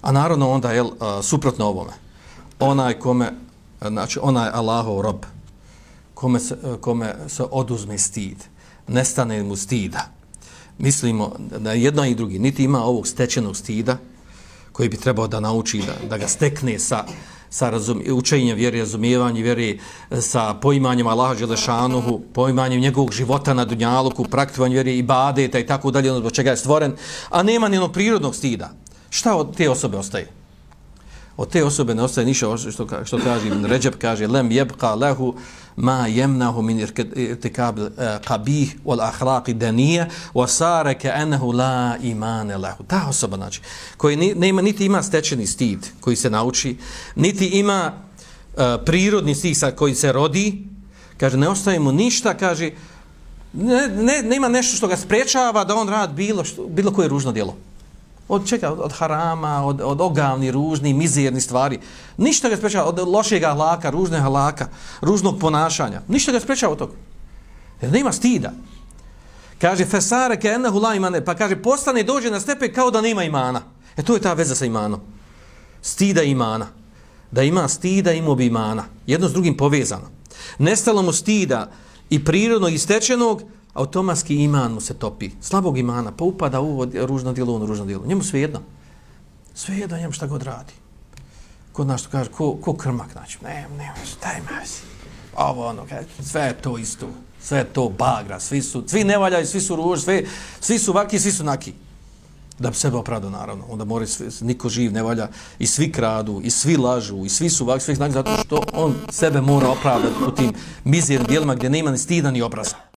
A naravno onda je suprotno ovome. Onaj kome, znači onaj Allahov rob, kome se, kome se oduzme stid, nestane mu stida. Mislimo da jedno i drugi, niti ima ovog stečenog stida, koji bi trebao da nauči, da, da ga stekne sa, sa razum, učenjem vjeri, razumijevanjem vjeri, sa poimanjem Allaha Đelešanuhu, poimanjem njegovog života na Dunjaluku, praktikovanjem vjeri i badeta i tako dalje, ono zbog čega je stvoren, a nema ni prirodnog stida. Šta od te osobe ostaje? Od te osobe ne ostaje ništa što, što kaže Ređeb, kaže lem jebka lehu ma jemnahu min irtikab eh, qabih wal ahraqi danija wa sara ka'annahu la imane lehu. Ta osoba, znači, koji ne ima, niti ima stečeni stid koji se nauči, niti ima uh, prirodni stid sa koji se rodi, kaže, ne ostaje mu ništa, kaže, ne, ne, nema nešto što ga sprečava da on rad bilo, što, bilo koje ružno djelo od čega, od, od harama, od, od ogavni, ružni, mizerni stvari. Ništa ga sprečava od lošeg halaka, ružnog halaka, ružnog ponašanja. Ništa ga sprečava od toga. Jer nema stida. Kaže, fesare ke ennehu la imane, pa kaže, postane dođe na stepe kao da nema imana. E to je ta veza sa imanom. Stida imana. Da ima stida, ima bi imana. Jedno s drugim povezano. Nestalo mu stida i prirodnog i stečenog, automatski iman mu se topi. Slabog imana, pa upada u ružno djelo, u ono ružno djelo. Njemu sve jedno. Sve jedno njemu šta god radi. Kod nas to kaže, ko, ko krmak, naći? ne, ne, daj me si. Ovo ono, kaže, sve je to isto. Sve je to bagra, svi su, svi ne valjaju, svi su ruž, svi, svi su vaki, svi su naki. Da bi sebe opravdao, naravno. Onda mora sve, niko živ ne valja. I svi kradu, i svi lažu, i svi su vaki, svi znaki, zato što on sebe mora opravdati u tim mizirnim dijelima gdje nema ni stida ni obraza.